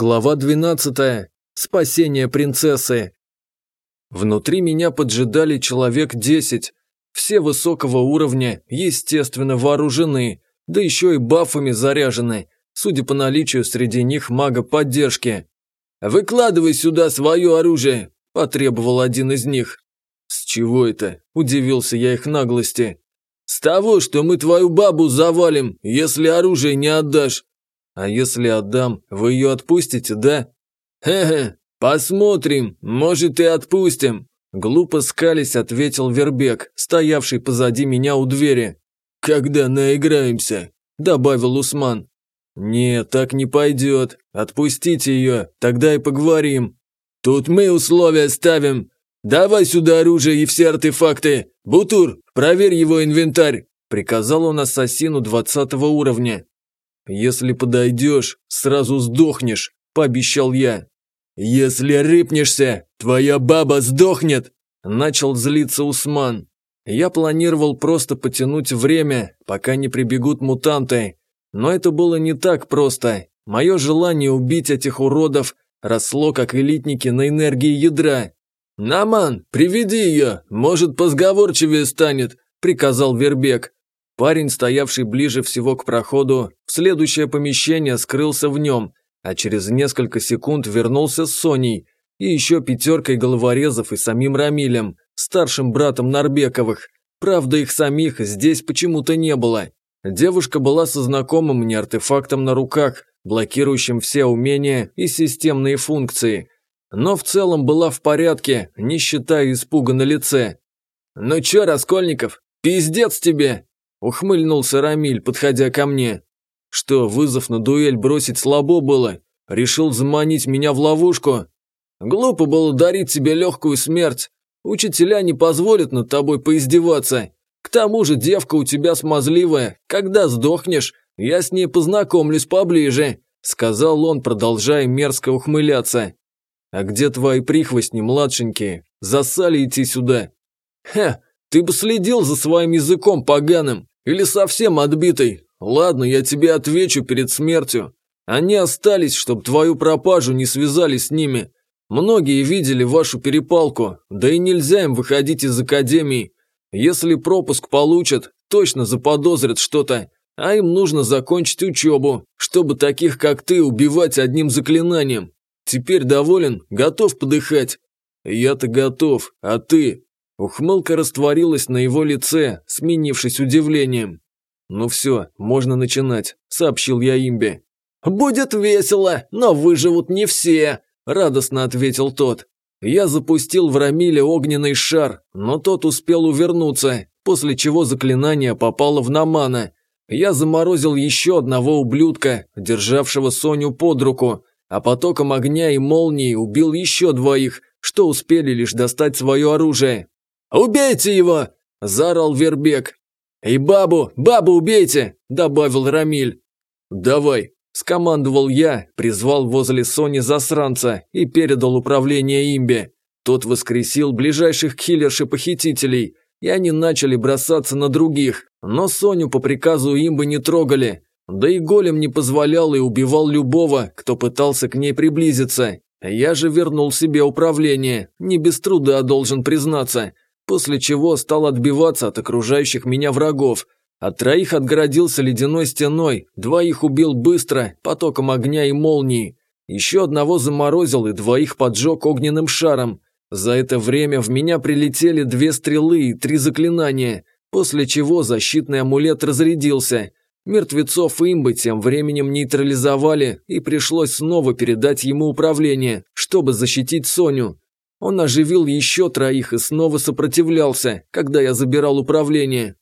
Глава 12. Спасение принцессы. Внутри меня поджидали человек 10. Все высокого уровня, естественно, вооружены, да еще и бафами заряжены, судя по наличию среди них мага поддержки. «Выкладывай сюда свое оружие», – потребовал один из них. «С чего это?» – удивился я их наглости. «С того, что мы твою бабу завалим, если оружие не отдашь». «А если отдам, вы ее отпустите, да?» «Хе-хе, посмотрим, может и отпустим», – глупо скались ответил Вербек, стоявший позади меня у двери. «Когда наиграемся», – добавил Усман. «Нет, так не пойдет. Отпустите ее, тогда и поговорим». «Тут мы условия ставим. «Давай сюда оружие и все артефакты! Бутур, проверь его инвентарь!» Приказал он ассасину двадцатого уровня. «Если подойдешь, сразу сдохнешь», – пообещал я. «Если рыпнешься, твоя баба сдохнет!» – начал злиться Усман. Я планировал просто потянуть время, пока не прибегут мутанты. Но это было не так просто. Мое желание убить этих уродов росло как элитники на энергии ядра. «Наман, приведи ее, может, позговорчивее станет», – приказал Вербек. Парень, стоявший ближе всего к проходу, в следующее помещение скрылся в нем, а через несколько секунд вернулся с Соней и еще пятеркой головорезов и самим Рамилем, старшим братом Нарбековых. Правда, их самих здесь почему-то не было. Девушка была со знакомым мне артефактом на руках, блокирующим все умения и системные функции – но в целом была в порядке, не считая испуга на лице. «Ну чё, Раскольников, пиздец тебе!» – ухмыльнулся Рамиль, подходя ко мне. «Что, вызов на дуэль бросить слабо было? Решил заманить меня в ловушку? Глупо было дарить себе легкую смерть. Учителя не позволят над тобой поиздеваться. К тому же девка у тебя смазливая. Когда сдохнешь, я с ней познакомлюсь поближе», – сказал он, продолжая мерзко ухмыляться. «А где твои прихвостни, младшенькие? Засали идти сюда!» «Хе, ты бы следил за своим языком поганым! Или совсем отбитый! Ладно, я тебе отвечу перед смертью. Они остались, чтобы твою пропажу не связали с ними. Многие видели вашу перепалку, да и нельзя им выходить из академии. Если пропуск получат, точно заподозрят что-то, а им нужно закончить учебу, чтобы таких, как ты, убивать одним заклинанием. Теперь доволен? Готов подыхать?» «Я-то готов, а ты?» Ухмылка растворилась на его лице, сменившись удивлением. «Ну все, можно начинать», – сообщил я имбе. «Будет весело, но выживут не все», – радостно ответил тот. Я запустил в Рамиле огненный шар, но тот успел увернуться, после чего заклинание попало в Намана. Я заморозил еще одного ублюдка, державшего Соню под руку, а потоком огня и молнии убил еще двоих, что успели лишь достать свое оружие. «Убейте его!» – заорал Вербек. «И бабу, бабу убейте!» – добавил Рамиль. «Давай!» – скомандовал я, призвал возле Сони засранца и передал управление имбе. Тот воскресил ближайших киллерши-похитителей, и они начали бросаться на других, но Соню по приказу имбы не трогали, да и голем не позволял и убивал любого, кто пытался к ней приблизиться. Я же вернул себе управление, не без труда должен признаться, после чего стал отбиваться от окружающих меня врагов. От троих отгородился ледяной стеной, двоих убил быстро, потоком огня и молнии. Еще одного заморозил и двоих поджег огненным шаром. За это время в меня прилетели две стрелы и три заклинания, после чего защитный амулет разрядился. Мертвецов имбы тем временем нейтрализовали, и пришлось снова передать ему управление, чтобы защитить Соню. Он оживил еще троих и снова сопротивлялся, когда я забирал управление.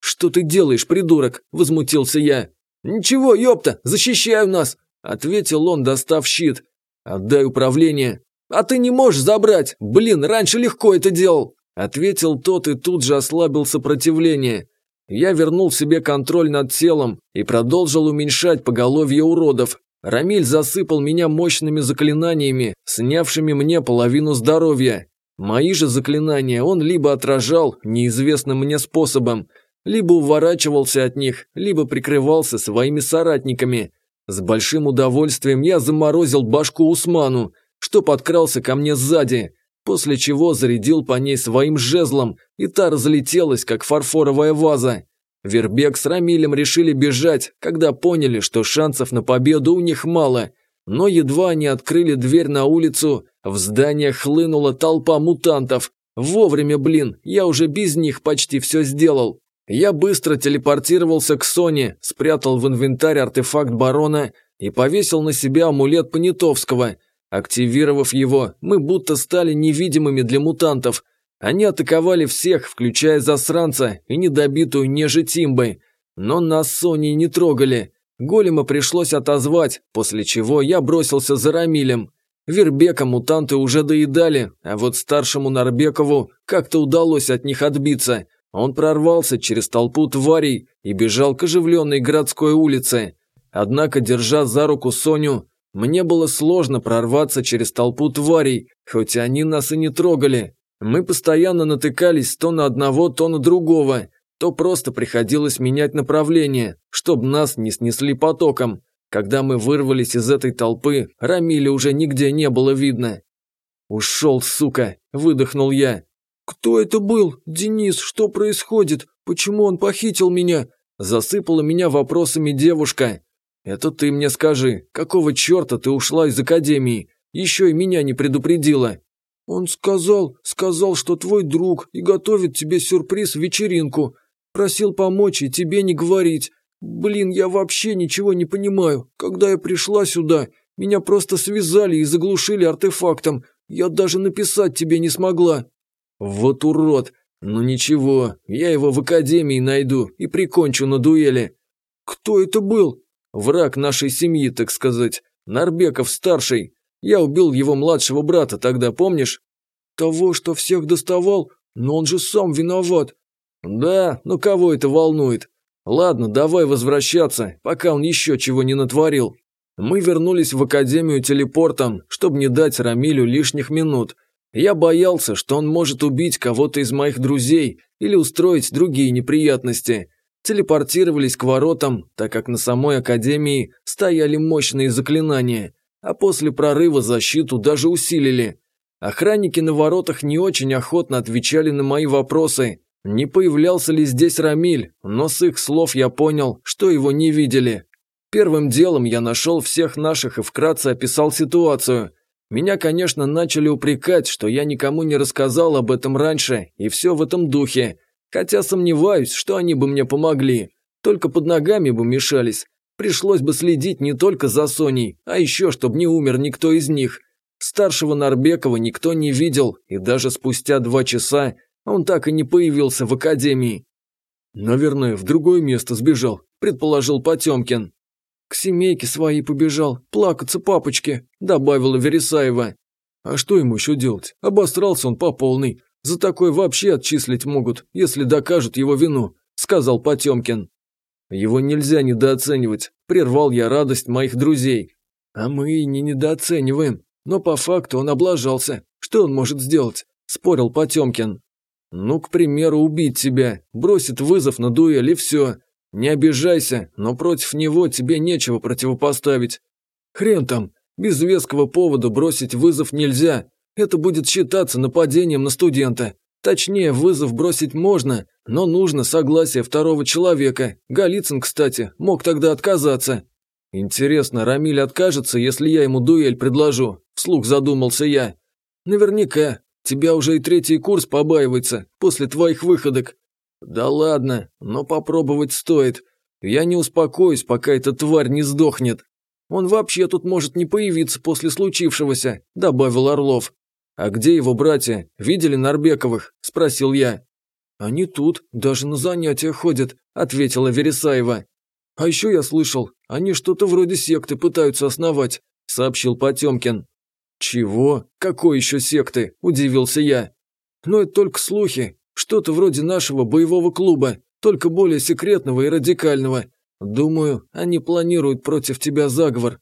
«Что ты делаешь, придурок?» – возмутился я. «Ничего, ёпта, защищаю нас!» – ответил он, достав щит. «Отдай управление». «А ты не можешь забрать! Блин, раньше легко это делал!» – ответил тот и тут же ослабил сопротивление. Я вернул себе контроль над телом и продолжил уменьшать поголовье уродов. Рамиль засыпал меня мощными заклинаниями, снявшими мне половину здоровья. Мои же заклинания он либо отражал неизвестным мне способом, либо уворачивался от них, либо прикрывался своими соратниками. С большим удовольствием я заморозил башку Усману, что подкрался ко мне сзади, после чего зарядил по ней своим жезлом, и та разлетелась, как фарфоровая ваза. Вербек с Рамилем решили бежать, когда поняли, что шансов на победу у них мало. Но едва они открыли дверь на улицу, в здание хлынула толпа мутантов. Вовремя, блин, я уже без них почти все сделал. Я быстро телепортировался к Соне, спрятал в инвентарь артефакт барона и повесил на себя амулет Понятовского. Активировав его, мы будто стали невидимыми для мутантов. Они атаковали всех, включая засранца и недобитую неже Тимбой. Но нас с Соней не трогали. Голема пришлось отозвать, после чего я бросился за Рамилем. Вербека мутанты уже доедали, а вот старшему Нарбекову как-то удалось от них отбиться – он прорвался через толпу тварей и бежал к оживленной городской улице. Однако, держа за руку Соню, мне было сложно прорваться через толпу тварей, хоть они нас и не трогали. Мы постоянно натыкались то на одного, то на другого, то просто приходилось менять направление, чтобы нас не снесли потоком. Когда мы вырвались из этой толпы, Рамиля уже нигде не было видно. «Ушел, сука!» – выдохнул я. «Кто это был? Денис, что происходит? Почему он похитил меня?» Засыпала меня вопросами девушка. «Это ты мне скажи, какого черта ты ушла из академии? Еще и меня не предупредила». «Он сказал, сказал, что твой друг и готовит тебе сюрприз-вечеринку. Просил помочь и тебе не говорить. Блин, я вообще ничего не понимаю. Когда я пришла сюда, меня просто связали и заглушили артефактом. Я даже написать тебе не смогла». Вот урод! Ну ничего, я его в академии найду и прикончу на дуэли. Кто это был? Враг нашей семьи, так сказать. Нарбеков-старший. Я убил его младшего брата тогда, помнишь? Того, что всех доставал? Но он же сам виноват. Да, но кого это волнует? Ладно, давай возвращаться, пока он еще чего не натворил. Мы вернулись в академию телепортом, чтобы не дать Рамилю лишних минут. Я боялся, что он может убить кого-то из моих друзей или устроить другие неприятности. Телепортировались к воротам, так как на самой академии стояли мощные заклинания, а после прорыва защиту даже усилили. Охранники на воротах не очень охотно отвечали на мои вопросы, не появлялся ли здесь Рамиль, но с их слов я понял, что его не видели. Первым делом я нашел всех наших и вкратце описал ситуацию – меня, конечно, начали упрекать, что я никому не рассказал об этом раньше, и все в этом духе. Хотя сомневаюсь, что они бы мне помогли. Только под ногами бы мешались. Пришлось бы следить не только за Соней, а еще, чтобы не умер никто из них. Старшего Нарбекова никто не видел, и даже спустя два часа он так и не появился в академии. «Наверное, в другое место сбежал», – предположил Потемкин. «К семейке своей побежал, плакаться папочке», – добавила Вересаева. «А что ему еще делать? Обосрался он по полной. За такое вообще отчислить могут, если докажут его вину», – сказал Потемкин. «Его нельзя недооценивать», – прервал я радость моих друзей. «А мы и не недооцениваем. Но по факту он облажался. Что он может сделать?» – спорил Потемкин. «Ну, к примеру, убить тебя, бросит вызов на дуэль и все. Не обижайся, но против него тебе нечего противопоставить. Хрен там, без веского повода бросить вызов нельзя. Это будет считаться нападением на студента. Точнее, вызов бросить можно, но нужно согласие второго человека. Голицын, кстати, мог тогда отказаться. Интересно, Рамиль откажется, если я ему дуэль предложу? Вслух задумался я. Наверняка. Тебя уже и третий курс побаивается после твоих выходок. «Да ладно, но попробовать стоит. Я не успокоюсь, пока эта тварь не сдохнет. Он вообще тут может не появиться после случившегося», – добавил Орлов. «А где его братья? Видели Нарбековых?» – спросил я. «Они тут, даже на занятия ходят», – ответила Вересаева. «А еще я слышал, они что-то вроде секты пытаются основать», – сообщил Потемкин. «Чего? Какой еще секты?» – удивился я. «Но это только слухи. Что-то вроде нашего боевого клуба, только более секретного и радикального. Думаю, они планируют против тебя заговор.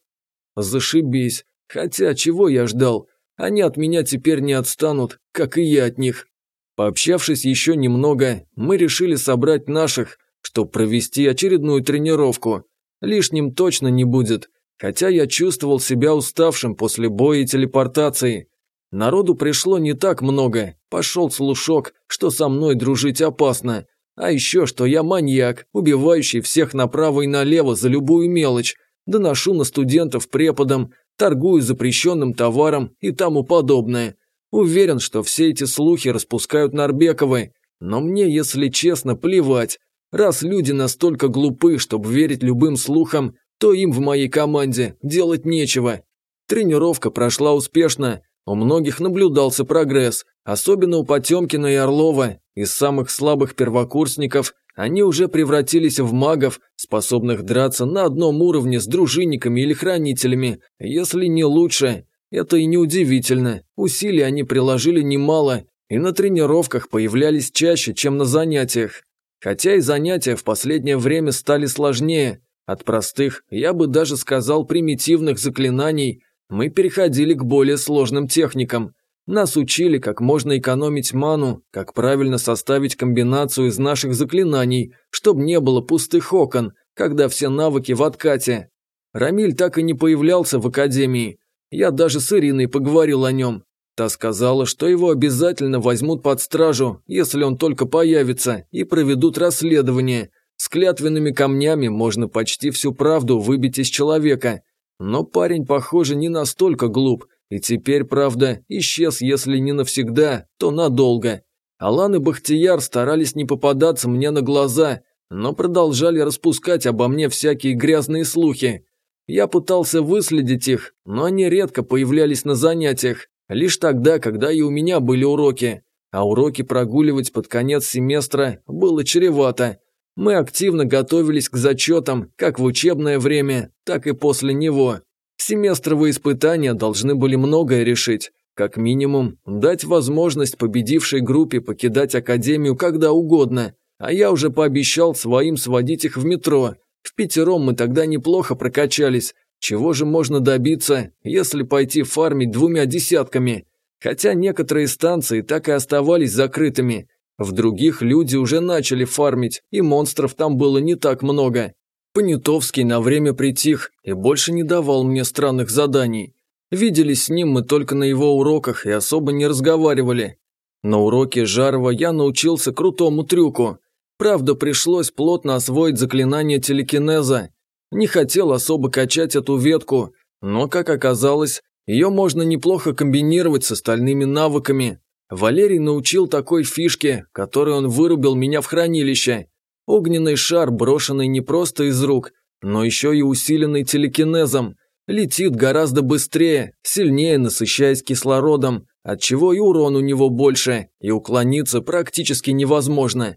Зашибись. Хотя, чего я ждал? Они от меня теперь не отстанут, как и я от них. Пообщавшись еще немного, мы решили собрать наших, чтобы провести очередную тренировку. Лишним точно не будет, хотя я чувствовал себя уставшим после боя и телепортации. Народу пришло не так много, пошел слушок, что со мной дружить опасно, а еще, что я маньяк, убивающий всех направо и налево за любую мелочь, доношу на студентов преподам, торгую запрещенным товаром и тому подобное. Уверен, что все эти слухи распускают Нарбековы, но мне, если честно, плевать. Раз люди настолько глупы, чтобы верить любым слухам, то им в моей команде делать нечего. Тренировка прошла успешно, у многих наблюдался прогресс, особенно у Потемкина и Орлова. Из самых слабых первокурсников они уже превратились в магов, способных драться на одном уровне с дружинниками или хранителями, если не лучше. Это и неудивительно. Усилий они приложили немало, и на тренировках появлялись чаще, чем на занятиях. Хотя и занятия в последнее время стали сложнее. От простых, я бы даже сказал, примитивных заклинаний – мы переходили к более сложным техникам. Нас учили, как можно экономить ману, как правильно составить комбинацию из наших заклинаний, чтобы не было пустых окон, когда все навыки в откате. Рамиль так и не появлялся в академии. Я даже с Ириной поговорил о нем. Та сказала, что его обязательно возьмут под стражу, если он только появится, и проведут расследование. С клятвенными камнями можно почти всю правду выбить из человека, но парень, похоже, не настолько глуп, и теперь, правда, исчез, если не навсегда, то надолго. Алан и Бахтияр старались не попадаться мне на глаза, но продолжали распускать обо мне всякие грязные слухи. Я пытался выследить их, но они редко появлялись на занятиях, лишь тогда, когда и у меня были уроки. А уроки прогуливать под конец семестра было чревато. Мы активно готовились к зачетам, как в учебное время, так и после него. Семестровые испытания должны были многое решить. Как минимум, дать возможность победившей группе покидать академию когда угодно. А я уже пообещал своим сводить их в метро. В пятером мы тогда неплохо прокачались. Чего же можно добиться, если пойти фармить двумя десятками? Хотя некоторые станции так и оставались закрытыми, в других люди уже начали фармить, и монстров там было не так много. Понятовский на время притих и больше не давал мне странных заданий. Виделись с ним мы только на его уроках и особо не разговаривали. На уроке Жарова я научился крутому трюку. Правда, пришлось плотно освоить заклинание телекинеза. Не хотел особо качать эту ветку, но, как оказалось, ее можно неплохо комбинировать с остальными навыками, Валерий научил такой фишке, которой он вырубил меня в хранилище. Огненный шар, брошенный не просто из рук, но еще и усиленный телекинезом, летит гораздо быстрее, сильнее насыщаясь кислородом, отчего и урон у него больше, и уклониться практически невозможно.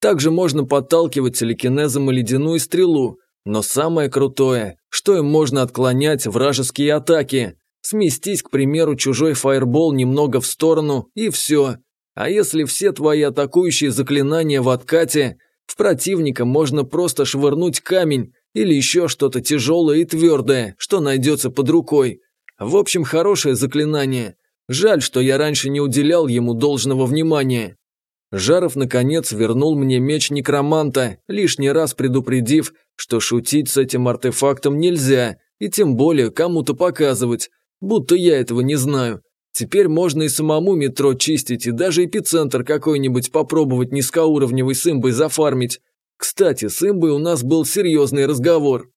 Также можно подталкивать телекинезом и ледяную стрелу, но самое крутое, что им можно отклонять вражеские атаки. Сместись, к примеру, чужой фаербол немного в сторону, и все. А если все твои атакующие заклинания в откате, в противника можно просто швырнуть камень или еще что-то тяжелое и твердое, что найдется под рукой. В общем, хорошее заклинание. Жаль, что я раньше не уделял ему должного внимания. Жаров, наконец, вернул мне меч некроманта, лишний раз предупредив, что шутить с этим артефактом нельзя, и тем более кому-то показывать, Будто я этого не знаю. Теперь можно и самому метро чистить, и даже эпицентр какой-нибудь попробовать низкоуровневый с имбой зафармить. Кстати, с имбой у нас был серьезный разговор.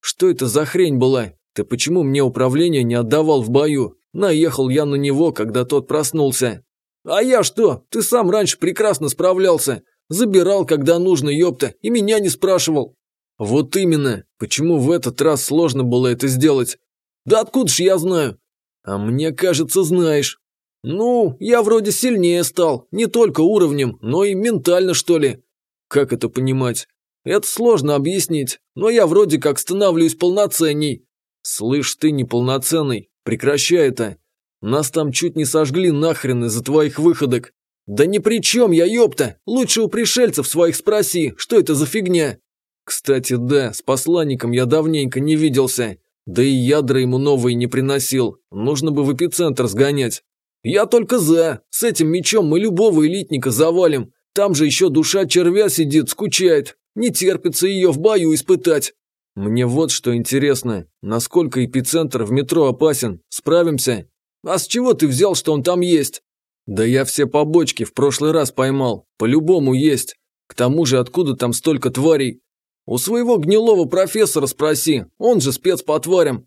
Что это за хрень была? Ты почему мне управление не отдавал в бою? Наехал я на него, когда тот проснулся. А я что? Ты сам раньше прекрасно справлялся. Забирал, когда нужно, ёпта, и меня не спрашивал. Вот именно. Почему в этот раз сложно было это сделать? Да откуда ж я знаю? А мне кажется, знаешь. Ну, я вроде сильнее стал, не только уровнем, но и ментально, что ли. Как это понимать? Это сложно объяснить, но я вроде как становлюсь полноценней. Слышь, ты неполноценный, прекращай это. Нас там чуть не сожгли нахрен из-за твоих выходок. Да ни при чем я, ёпта, лучше у пришельцев своих спроси, что это за фигня. Кстати, да, с посланником я давненько не виделся. Да и ядра ему новые не приносил, нужно бы в эпицентр сгонять. Я только за, с этим мечом мы любого элитника завалим. Там же еще душа червя сидит, скучает, не терпится ее в бою испытать. Мне вот что интересно, насколько эпицентр в метро опасен, справимся? А с чего ты взял, что он там есть? Да я все побочки в прошлый раз поймал, по-любому есть. К тому же откуда там столько тварей? У своего гнилого профессора спроси, он же спец по тварям.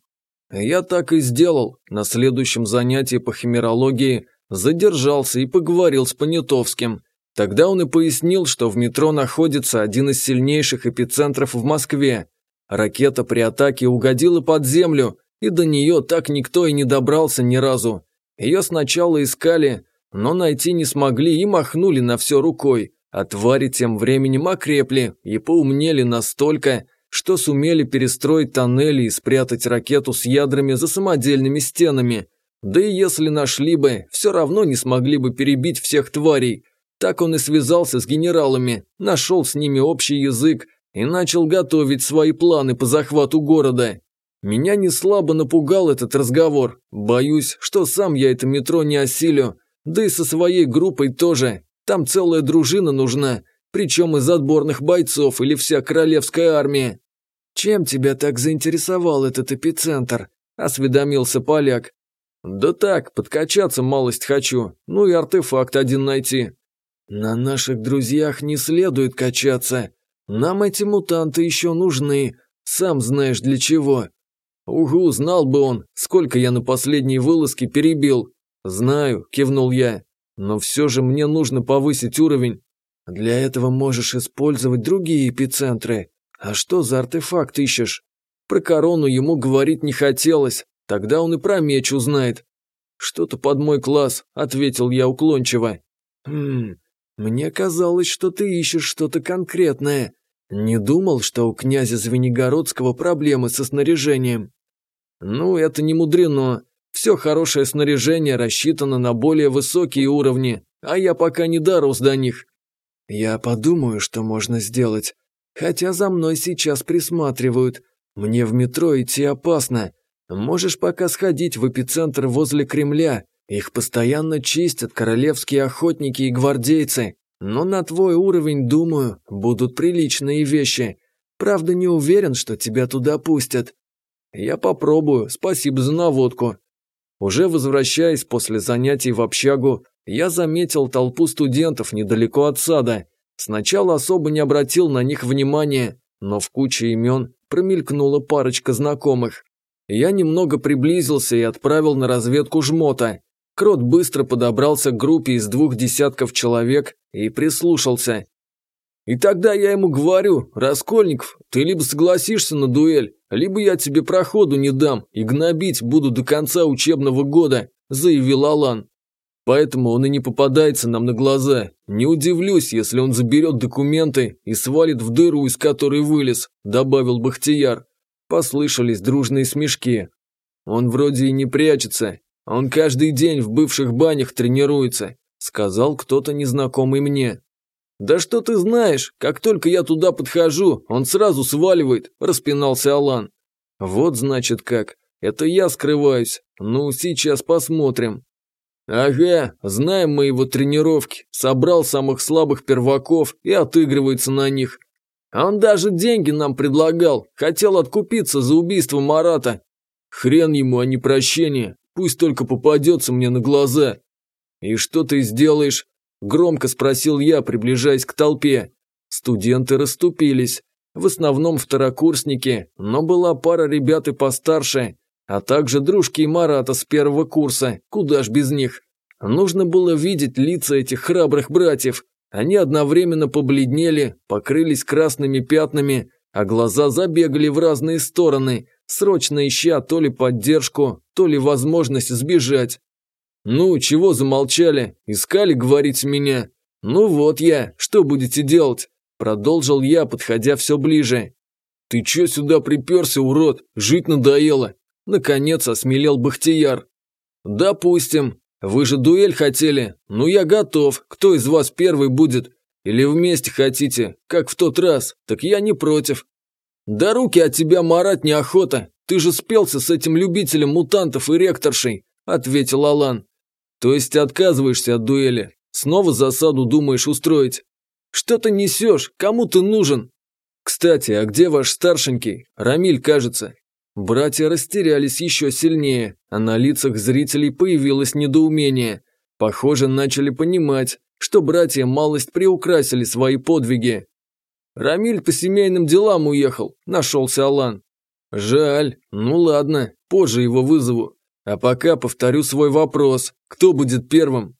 Я так и сделал. На следующем занятии по химерологии задержался и поговорил с Понятовским. Тогда он и пояснил, что в метро находится один из сильнейших эпицентров в Москве. Ракета при атаке угодила под землю, и до нее так никто и не добрался ни разу. Ее сначала искали, но найти не смогли и махнули на все рукой, а твари тем временем окрепли и поумнели настолько, что сумели перестроить тоннели и спрятать ракету с ядрами за самодельными стенами. Да и если нашли бы, все равно не смогли бы перебить всех тварей. Так он и связался с генералами, нашел с ними общий язык и начал готовить свои планы по захвату города. Меня не слабо напугал этот разговор. Боюсь, что сам я это метро не осилю, да и со своей группой тоже. Там целая дружина нужна, причем из отборных бойцов или вся королевская армия. «Чем тебя так заинтересовал этот эпицентр?» – осведомился поляк. «Да так, подкачаться малость хочу, ну и артефакт один найти». «На наших друзьях не следует качаться. Нам эти мутанты еще нужны, сам знаешь для чего». «Угу, знал бы он, сколько я на последней вылазке перебил». «Знаю», – кивнул я, – «но все же мне нужно повысить уровень». «Для этого можешь использовать другие эпицентры. А что за артефакт ищешь?» Про корону ему говорить не хотелось, тогда он и про меч узнает. «Что-то под мой класс», – ответил я уклончиво. «Хм, мне казалось, что ты ищешь что-то конкретное. Не думал, что у князя Звенигородского проблемы со снаряжением». «Ну, это не мудрено. Все хорошее снаряжение рассчитано на более высокие уровни, а я пока не дорос до них». «Я подумаю, что можно сделать. Хотя за мной сейчас присматривают. Мне в метро идти опасно. Можешь пока сходить в эпицентр возле Кремля. Их постоянно чистят королевские охотники и гвардейцы. Но на твой уровень, думаю, будут приличные вещи. Правда, не уверен, что тебя туда пустят. Я попробую, спасибо за наводку. Уже возвращаясь после занятий в общагу, я заметил толпу студентов недалеко от сада. Сначала особо не обратил на них внимания, но в куче имен промелькнула парочка знакомых. Я немного приблизился и отправил на разведку жмота. Крот быстро подобрался к группе из двух десятков человек и прислушался. И тогда я ему говорю, Раскольников, ты либо согласишься на дуэль, либо я тебе проходу не дам и гнобить буду до конца учебного года, заявил Алан. Поэтому он и не попадается нам на глаза. Не удивлюсь, если он заберет документы и свалит в дыру, из которой вылез, добавил Бахтияр. Послышались дружные смешки. Он вроде и не прячется. Он каждый день в бывших банях тренируется, сказал кто-то незнакомый мне. «Да что ты знаешь, как только я туда подхожу, он сразу сваливает», – распинался Алан. «Вот значит как. Это я скрываюсь. Ну, сейчас посмотрим». «Ага, знаем мы его тренировки. Собрал самых слабых перваков и отыгрывается на них. А он даже деньги нам предлагал, хотел откупиться за убийство Марата. Хрен ему, а не прощение. Пусть только попадется мне на глаза. И что ты сделаешь? Громко спросил я, приближаясь к толпе. Студенты расступились. В основном второкурсники, но была пара ребят и постарше, а также дружки Марата с первого курса, куда ж без них. Нужно было видеть лица этих храбрых братьев. Они одновременно побледнели, покрылись красными пятнами, а глаза забегали в разные стороны, срочно ища то ли поддержку, то ли возможность сбежать. «Ну, чего замолчали? Искали говорить меня? Ну вот я, что будете делать?» Продолжил я, подходя все ближе. «Ты чё сюда приперся, урод? Жить надоело!» Наконец осмелел Бахтияр. «Допустим. Вы же дуэль хотели? Ну я готов. Кто из вас первый будет? Или вместе хотите, как в тот раз? Так я не против. Да руки от тебя марать неохота. Ты же спелся с этим любителем мутантов и ректоршей», – ответил Алан. То есть отказываешься от дуэли? Снова засаду думаешь устроить? Что ты несешь? Кому ты нужен? Кстати, а где ваш старшенький? Рамиль, кажется. Братья растерялись еще сильнее, а на лицах зрителей появилось недоумение. Похоже, начали понимать, что братья малость приукрасили свои подвиги. «Рамиль по семейным делам уехал», – нашелся Алан. «Жаль. Ну ладно, позже его вызову. А пока повторю свой вопрос. Кто будет первым?»